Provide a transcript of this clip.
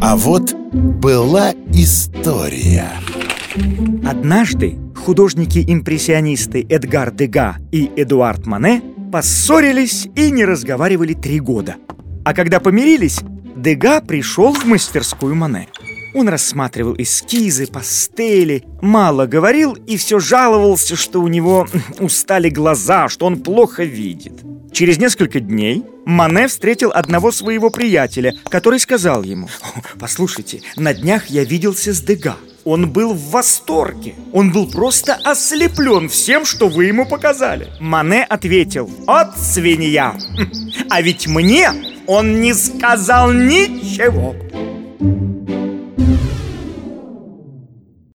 А вот была история Однажды художники-импрессионисты Эдгар Дега и Эдуард Мане поссорились и не разговаривали три года. А когда помирились, Дега пришел в мастерскую Мане. Он рассматривал эскизы, пастели, мало говорил и все жаловался, что у него устали глаза, что он плохо видит. Через несколько дней Мане встретил одного своего приятеля, который сказал ему «Послушайте, на днях я виделся с Дега. Он был в восторге. Он был просто ослеплен всем, что вы ему показали. Мане ответил, от свинья. А ведь мне он не сказал ничего.